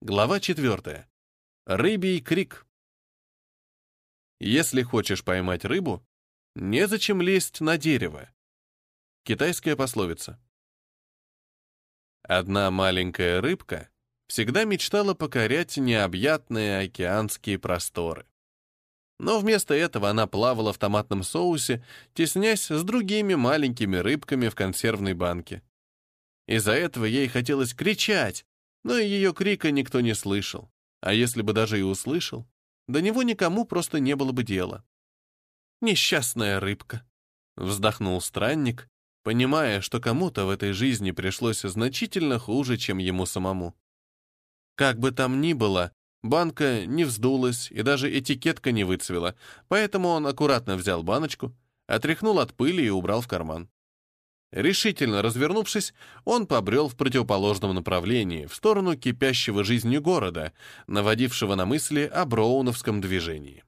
Глава 4. Рыбий крик. Если хочешь поймать рыбу, незачем лезть на дерево. Китайская пословица. Одна маленькая рыбка всегда мечтала покорять необъятные океанские просторы. Но вместо этого она плавала в томатном соусе, теснясь с другими маленькими рыбками в консервной банке. Из-за этого ей хотелось кричать, но и ее крика никто не слышал. А если бы даже и услышал, до него никому просто не было бы дела. «Несчастная рыбка», — вздохнул странник, понимая, что кому-то в этой жизни пришлось значительно хуже, чем ему самому. Как бы там ни было, банка не вздулась и даже этикетка не выцвела, поэтому он аккуратно взял баночку, отряхнул от пыли и убрал в карман. Решительно развернувшись, он побрел в противоположном направлении, в сторону кипящего жизнью города, наводившего на мысли о броуновском движении.